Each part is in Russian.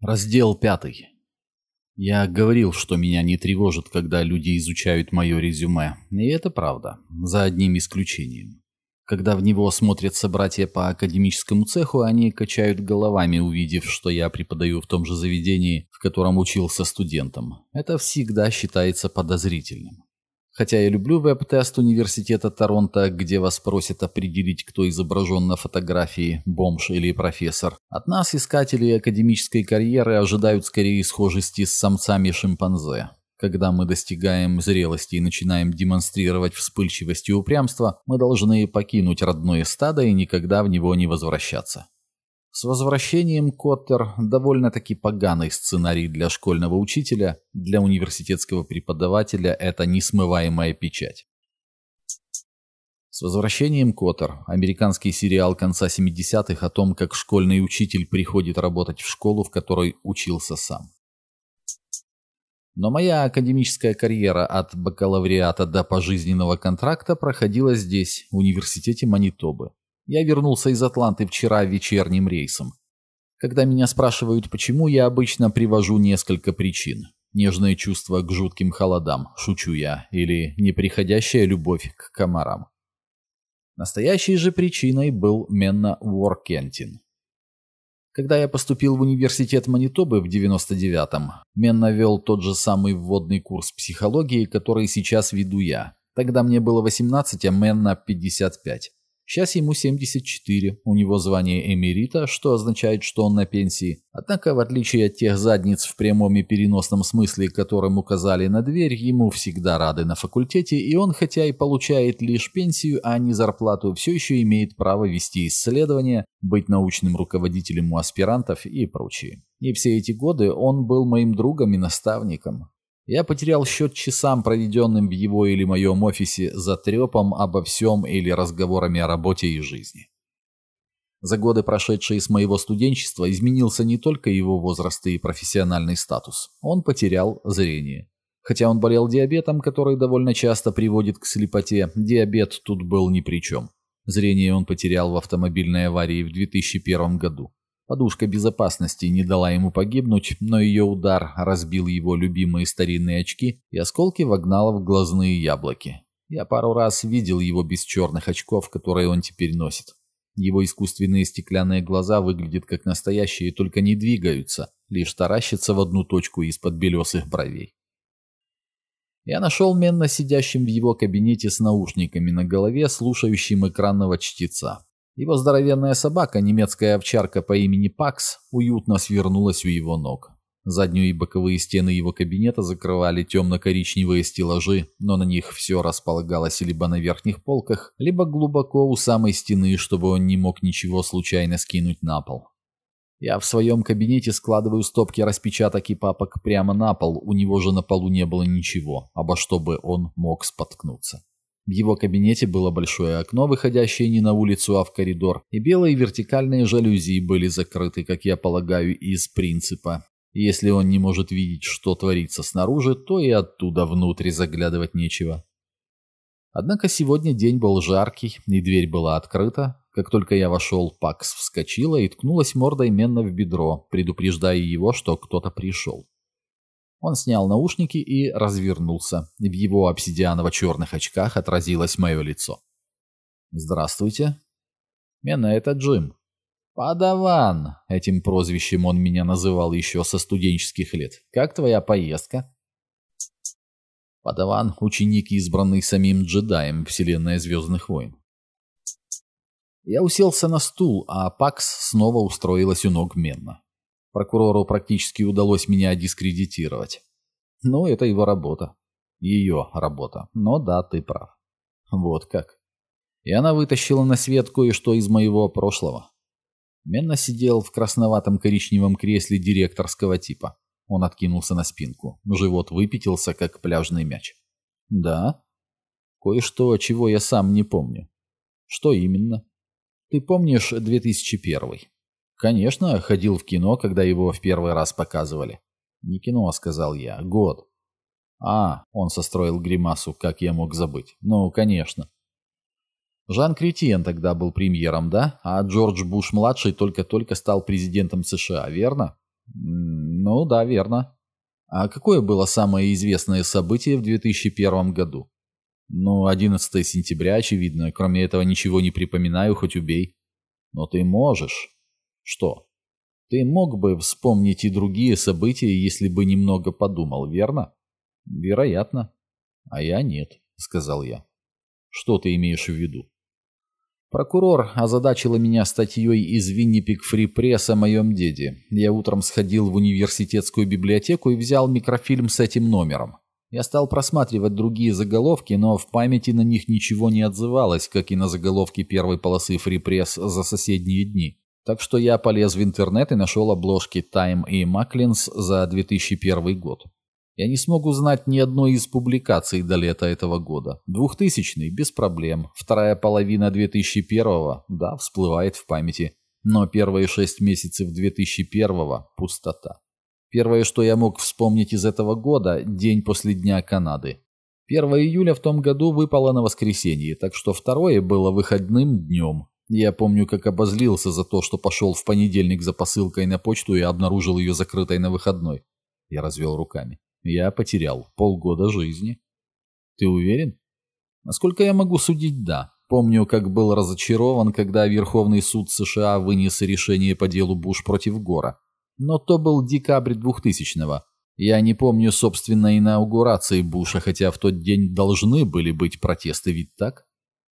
Раздел пятый. Я говорил, что меня не тревожит, когда люди изучают мое резюме. И это правда, за одним исключением. Когда в него смотрят собратья по академическому цеху, они качают головами, увидев, что я преподаю в том же заведении, в котором учился студентом. Это всегда считается подозрительным. Хотя я люблю веб-тест университета Торонто, где вас просят определить, кто изображен на фотографии, бомж или профессор. От нас, искателей академической карьеры, ожидают скорее схожести с самцами шимпанзе. Когда мы достигаем зрелости и начинаем демонстрировать вспыльчивость и упрямство, мы должны покинуть родное стадо и никогда в него не возвращаться. С возвращением Коттер довольно-таки поганый сценарий для школьного учителя, для университетского преподавателя это несмываемая печать. С возвращением Коттер, американский сериал конца 70-х о том, как школьный учитель приходит работать в школу, в которой учился сам. Но моя академическая карьера от бакалавриата до пожизненного контракта проходила здесь, в университете Манитобы. Я вернулся из Атланты вчера вечерним рейсом. Когда меня спрашивают, почему, я обычно привожу несколько причин. Нежное чувство к жутким холодам, шучу я, или неприходящая любовь к комарам. Настоящей же причиной был Менна Уоркентин. Когда я поступил в университет Манитобы в 99-м, Менна вел тот же самый вводный курс психологии, который сейчас веду я. Тогда мне было 18, а Менна 55. Сейчас ему 74, у него звание эмерита, что означает, что он на пенсии. Однако, в отличие от тех задниц в прямом и переносном смысле, которым указали на дверь, ему всегда рады на факультете, и он, хотя и получает лишь пенсию, а не зарплату, все еще имеет право вести исследования, быть научным руководителем у аспирантов и прочее. И все эти годы он был моим другом и наставником. Я потерял счет часам, проведенным в его или моем офисе за трепом обо всем или разговорами о работе и жизни. За годы, прошедшие с моего студенчества, изменился не только его возраст и профессиональный статус. Он потерял зрение. Хотя он болел диабетом, который довольно часто приводит к слепоте, диабет тут был ни при чем. Зрение он потерял в автомобильной аварии в 2001 году. Подушка безопасности не дала ему погибнуть, но ее удар разбил его любимые старинные очки и осколки вогнал в глазные яблоки. Я пару раз видел его без черных очков, которые он теперь носит. Его искусственные стеклянные глаза выглядят как настоящие, только не двигаются, лишь таращатся в одну точку из-под белесых бровей. Я нашел Менна сидящим в его кабинете с наушниками на голове, слушающим экранного чтеца. Его здоровенная собака, немецкая овчарка по имени Пакс, уютно свернулась у его ног. Заднюю и боковые стены его кабинета закрывали темно-коричневые стеллажи, но на них все располагалось либо на верхних полках, либо глубоко у самой стены, чтобы он не мог ничего случайно скинуть на пол. Я в своем кабинете складываю стопки распечаток и папок прямо на пол, у него же на полу не было ничего, обо что бы он мог споткнуться. В его кабинете было большое окно, выходящее не на улицу, а в коридор, и белые вертикальные жалюзи были закрыты, как я полагаю, из принципа. Если он не может видеть, что творится снаружи, то и оттуда внутрь заглядывать нечего. Однако сегодня день был жаркий, и дверь была открыта. Как только я вошел, Пакс вскочила и ткнулась мордой Менна в бедро, предупреждая его, что кто-то пришел. Он снял наушники и развернулся. В его обсидианово-черных очках отразилось мое лицо. «Здравствуйте». «Мена, это Джим». «Падаван!» — этим прозвищем он меня называл еще со студенческих лет. «Как твоя поездка?» Падаван — ученик, избранный самим джедаем Вселенной Звездных войн. Я уселся на стул, а Пакс снова устроилась у ног Менна. Прокурору практически удалось меня дискредитировать. Ну, это его работа. Ее работа. Но да, ты прав. Вот как. И она вытащила на свет кое-что из моего прошлого. Менна сидел в красноватом коричневом кресле директорского типа. Он откинулся на спинку. Живот выпятился, как пляжный мяч. Да? Кое-что, чего я сам не помню. Что именно? Ты помнишь 2001 Конечно, ходил в кино, когда его в первый раз показывали. Не кино, сказал я, год. А, он состроил гримасу, как я мог забыть. Ну, конечно. Жан Кретиен тогда был премьером, да? А Джордж Буш-младший только-только стал президентом США, верно? Ну да, верно. А какое было самое известное событие в 2001 году? Ну, 11 сентября, очевидно. Кроме этого ничего не припоминаю, хоть убей. Но ты можешь. Что? Ты мог бы вспомнить и другие события, если бы немного подумал, верно? Вероятно. А я нет, сказал я. Что ты имеешь в виду? Прокурор озадачила меня статьей из Виннипик Фри Пресс о моем деде. Я утром сходил в университетскую библиотеку и взял микрофильм с этим номером. Я стал просматривать другие заголовки, но в памяти на них ничего не отзывалось, как и на заголовки первой полосы Фри Пресс за соседние дни. Так что я полез в интернет и нашел обложки Time и Маклинс за 2001 год. Я не смог узнать ни одной из публикаций до лета этого года. Двухтысячный – без проблем. Вторая половина 2001-го – да, всплывает в памяти. Но первые шесть месяцев 2001-го – пустота. Первое, что я мог вспомнить из этого года – день после Дня Канады. 1 июля в том году выпало на воскресенье, так что второе было выходным днем. Я помню, как обозлился за то, что пошел в понедельник за посылкой на почту и обнаружил ее закрытой на выходной. Я развел руками. Я потерял полгода жизни. Ты уверен? Насколько я могу судить, да. Помню, как был разочарован, когда Верховный суд США вынес решение по делу Буш против Гора. Но то был декабрь 2000-го. Я не помню собственной инаугурации Буша, хотя в тот день должны были быть протесты, ведь так?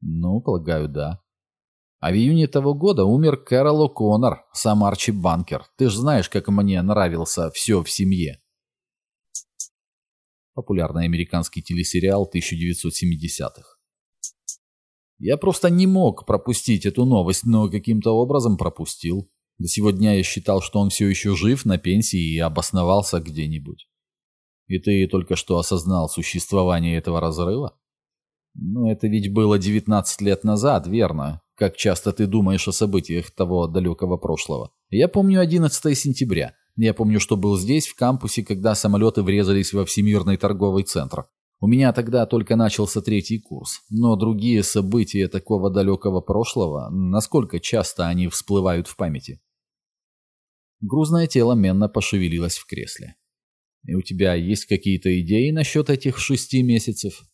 Ну, полагаю, да. А в июне того года умер Кэрол О'Коннор, сам Арчи Банкер. Ты ж знаешь, как мне нравился «Все в семье» популярный американский телесериал 1970-х. Я просто не мог пропустить эту новость, но каким-то образом пропустил. До сегодня я считал, что он все еще жив на пенсии и обосновался где-нибудь. И ты только что осознал существование этого разрыва? Ну, это ведь было 19 лет назад, верно? Как часто ты думаешь о событиях того далекого прошлого? Я помню 11 сентября. Я помню, что был здесь, в кампусе, когда самолеты врезались во Всемирный торговый центр. У меня тогда только начался третий курс. Но другие события такого далекого прошлого, насколько часто они всплывают в памяти? Грузное тело Менна пошевелилось в кресле. «И у тебя есть какие-то идеи насчет этих шести месяцев?»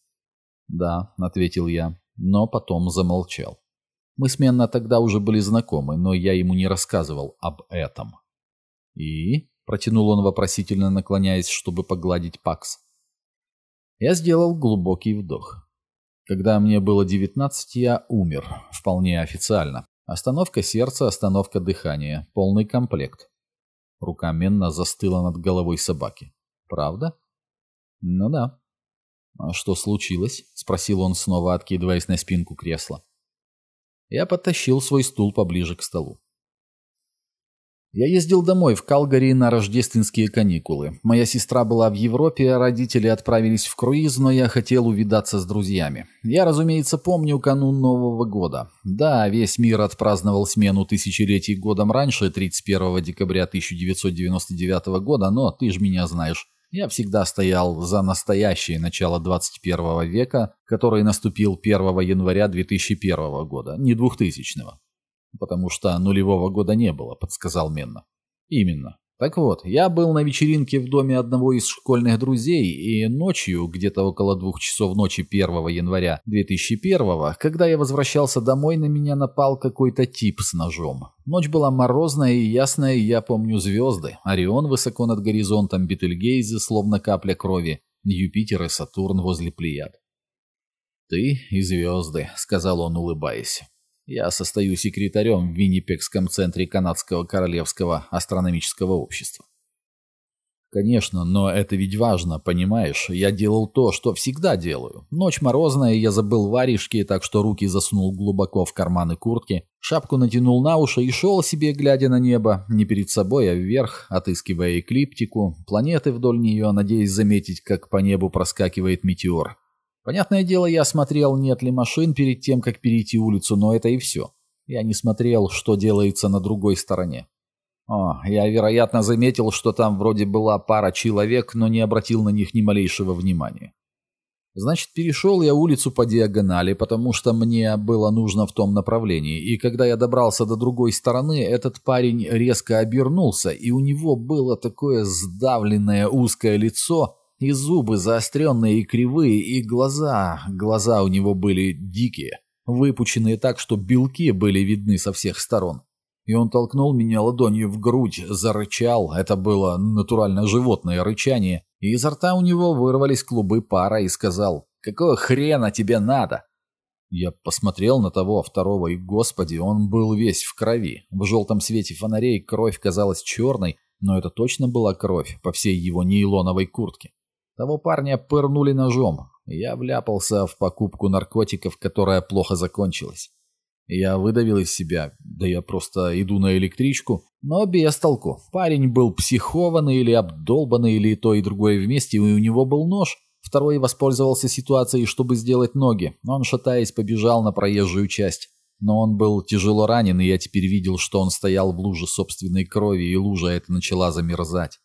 «Да», — ответил я, но потом замолчал. Мы с Менна тогда уже были знакомы, но я ему не рассказывал об этом. «И?» — протянул он вопросительно, наклоняясь, чтобы погладить Пакс. Я сделал глубокий вдох. Когда мне было 19, я умер, вполне официально. Остановка сердца, остановка дыхания, полный комплект. Рука Менна застыла над головой собаки. «Правда?» «Ну да». «А что случилось?» — спросил он, снова откидываясь на спинку кресла. Я подтащил свой стул поближе к столу. Я ездил домой в Калгари на рождественские каникулы. Моя сестра была в Европе, родители отправились в круиз, но я хотел увидаться с друзьями. Я, разумеется, помню канун Нового года. Да, весь мир отпраздновал смену тысячелетий годом раньше, 31 декабря 1999 года, но ты ж меня знаешь. Я всегда стоял за настоящее начало 21 века, который наступил 1 января 2001 года, не 2000 -го. «Потому что нулевого года не было», — подсказал Менна. «Именно. Так вот, я был на вечеринке в доме одного из школьных друзей, и ночью, где-то около двух часов ночи 1 января 2001 когда я возвращался домой, на меня напал какой-то тип с ножом. Ночь была морозная и ясная, и я помню звезды. Орион высоко над горизонтом, Бетельгейзе, словно капля крови, Юпитер и Сатурн возле Плеяд. «Ты и звезды», — сказал он, улыбаясь. Я состою секретарем в Виннипекском центре Канадского Королевского астрономического общества. Конечно, но это ведь важно, понимаешь? Я делал то, что всегда делаю. Ночь морозная, я забыл варежки, так что руки засунул глубоко в карманы куртки, шапку натянул на уши и шел себе, глядя на небо, не перед собой, а вверх, отыскивая эклиптику, планеты вдоль нее, надеясь заметить, как по небу проскакивает метеор. Понятное дело, я смотрел, нет ли машин перед тем, как перейти улицу, но это и все. Я не смотрел, что делается на другой стороне. О, я, вероятно, заметил, что там вроде была пара человек, но не обратил на них ни малейшего внимания. Значит, перешел я улицу по диагонали, потому что мне было нужно в том направлении, и когда я добрался до другой стороны, этот парень резко обернулся, и у него было такое сдавленное узкое лицо, и зубы заостренные и кривые, и глаза, глаза у него были дикие, выпученные так, что белки были видны со всех сторон. И он толкнул меня ладонью в грудь, зарычал, это было натурально животное рычание, и изо рта у него вырвались клубы пара и сказал «Какого хрена тебе надо?» Я посмотрел на того второго, и, господи, он был весь в крови. В желтом свете фонарей кровь казалась черной, но это точно была кровь по всей его нейлоновой куртке. Того парня пырнули ножом. Я вляпался в покупку наркотиков, которая плохо закончилась. Я выдавил из себя, да я просто иду на электричку, но без толку. Парень был психованный или обдолбанный, или то и другое вместе, и у него был нож. Второй воспользовался ситуацией, чтобы сделать ноги. Он, шатаясь, побежал на проезжую часть. Но он был тяжело ранен, и я теперь видел, что он стоял в луже собственной крови, и лужа эта начала замерзать.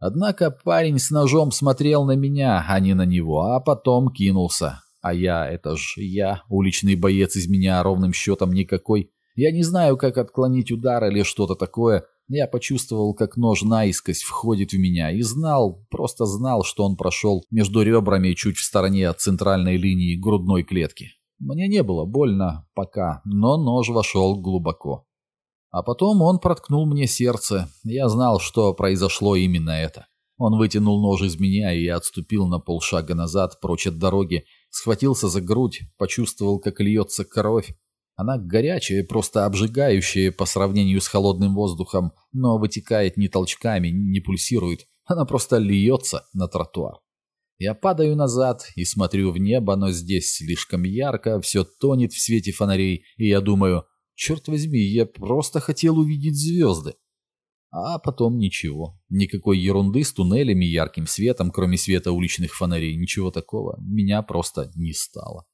Однако парень с ножом смотрел на меня, а не на него, а потом кинулся. А я, это ж я, уличный боец из меня ровным счетом никакой. Я не знаю, как отклонить удар или что-то такое. Я почувствовал, как нож наискось входит в меня и знал, просто знал, что он прошел между ребрами чуть в стороне от центральной линии грудной клетки. Мне не было больно пока, но нож вошел глубоко. А потом он проткнул мне сердце. Я знал, что произошло именно это. Он вытянул нож из меня, и отступил на полшага назад, прочь от дороги, схватился за грудь, почувствовал, как льется кровь. Она горячая, просто обжигающая по сравнению с холодным воздухом, но вытекает не толчками, не пульсирует. Она просто льется на тротуар. Я падаю назад и смотрю в небо, но здесь слишком ярко, все тонет в свете фонарей, и я думаю, черт возьми, я просто хотел увидеть звезды. А потом ничего. Никакой ерунды с туннелями, ярким светом, кроме света уличных фонарей. Ничего такого. Меня просто не стало.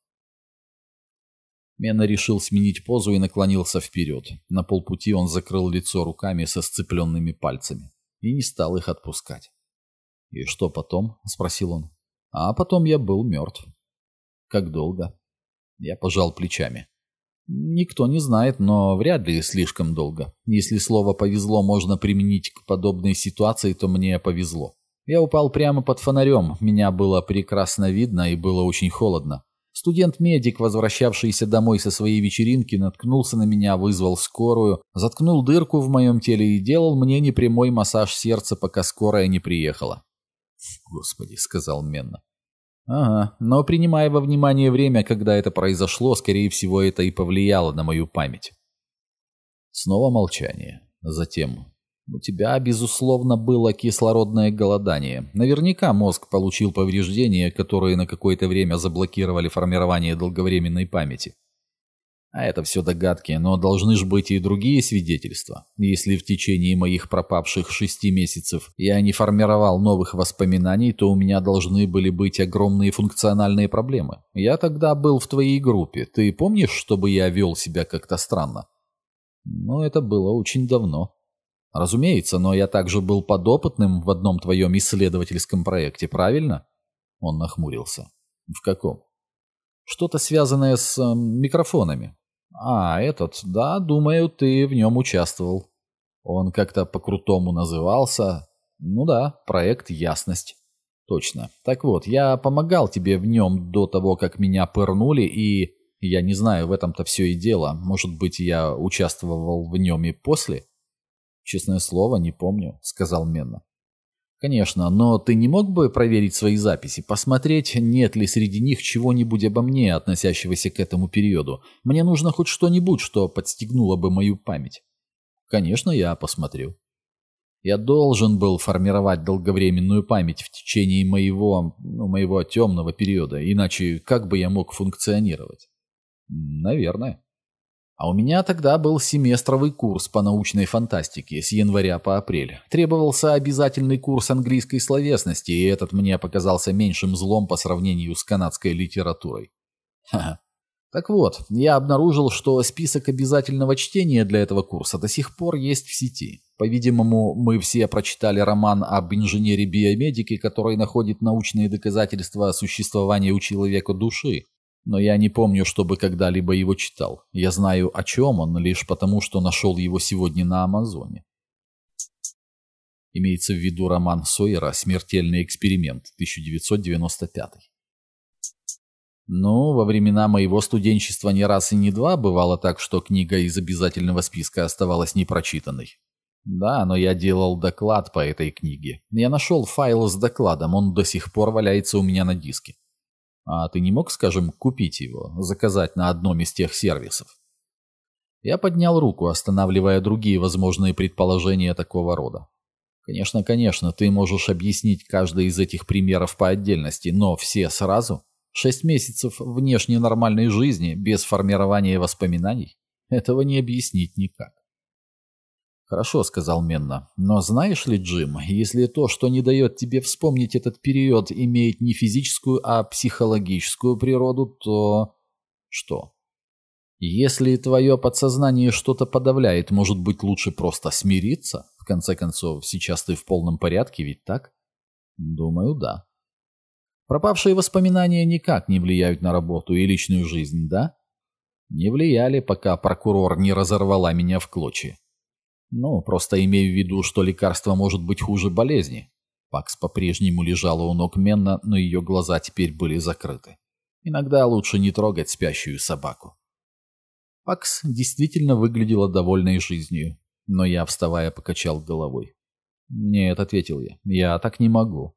Мена решил сменить позу и наклонился вперед. На полпути он закрыл лицо руками со сцепленными пальцами. И не стал их отпускать. «И что потом?» – спросил он. «А потом я был мертв». «Как долго?» Я пожал плечами. Никто не знает, но вряд ли слишком долго. Если слово «повезло» можно применить к подобной ситуации, то мне повезло. Я упал прямо под фонарем, меня было прекрасно видно и было очень холодно. Студент-медик, возвращавшийся домой со своей вечеринки, наткнулся на меня, вызвал скорую, заткнул дырку в моем теле и делал мне непрямой массаж сердца, пока скорая не приехала. «Господи», — сказал Менна. Ага, но принимая во внимание время, когда это произошло, скорее всего, это и повлияло на мою память. Снова молчание. Затем... У тебя, безусловно, было кислородное голодание. Наверняка мозг получил повреждения, которые на какое-то время заблокировали формирование долговременной памяти. А это все догадки, но должны же быть и другие свидетельства. Если в течение моих пропавших шести месяцев я не формировал новых воспоминаний, то у меня должны были быть огромные функциональные проблемы. Я тогда был в твоей группе. Ты помнишь, чтобы я вел себя как-то странно? Ну, это было очень давно. Разумеется, но я также был подопытным в одном твоем исследовательском проекте, правильно? Он нахмурился. В каком? Что-то связанное с э, микрофонами. «А, этот, да, думаю, ты в нем участвовал». Он как-то по-крутому назывался. Ну да, проект «Ясность». Точно. Так вот, я помогал тебе в нем до того, как меня пырнули, и... Я не знаю, в этом-то все и дело. Может быть, я участвовал в нем и после? Честное слово, не помню, сказал Менна. «Конечно, но ты не мог бы проверить свои записи, посмотреть, нет ли среди них чего-нибудь обо мне, относящегося к этому периоду? Мне нужно хоть что-нибудь, что подстегнуло бы мою память». «Конечно, я посмотрю». Я должен был формировать долговременную память в течение моего, ну, моего темного периода, иначе как бы я мог функционировать? Наверное. А у меня тогда был семестровый курс по научной фантастике с января по апрель. Требовался обязательный курс английской словесности, и этот мне показался меньшим злом по сравнению с канадской литературой. Ха-ха. Так вот, я обнаружил, что список обязательного чтения для этого курса до сих пор есть в сети. По-видимому, мы все прочитали роман об инженере-биомедике, который находит научные доказательства существования у человека души. Но я не помню, чтобы когда-либо его читал. Я знаю, о чем он, лишь потому, что нашел его сегодня на Амазоне. Имеется в виду роман Сойера «Смертельный эксперимент» 1995. Ну, во времена моего студенчества не раз и не два бывало так, что книга из обязательного списка оставалась непрочитанной. Да, но я делал доклад по этой книге. Я нашел файл с докладом, он до сих пор валяется у меня на диске. А ты не мог, скажем, купить его, заказать на одном из тех сервисов? Я поднял руку, останавливая другие возможные предположения такого рода. Конечно, конечно, ты можешь объяснить каждый из этих примеров по отдельности, но все сразу? Шесть месяцев внешне нормальной жизни без формирования воспоминаний? Этого не объяснить никак. «Хорошо», — сказал Менна. «Но знаешь ли, Джим, если то, что не дает тебе вспомнить этот период, имеет не физическую, а психологическую природу, то...» «Что?» «Если твое подсознание что-то подавляет, может быть, лучше просто смириться? В конце концов, сейчас ты в полном порядке, ведь так?» «Думаю, да». Пропавшие воспоминания никак не влияют на работу и личную жизнь, да? Не влияли, пока прокурор не разорвала меня в клочья. Ну, просто имею в виду, что лекарство может быть хуже болезни. Пакс по-прежнему лежала у ног Менна, но ее глаза теперь были закрыты. Иногда лучше не трогать спящую собаку. Пакс действительно выглядела довольной жизнью, но я, вставая, покачал головой. «Нет», — ответил я, — «я так не могу.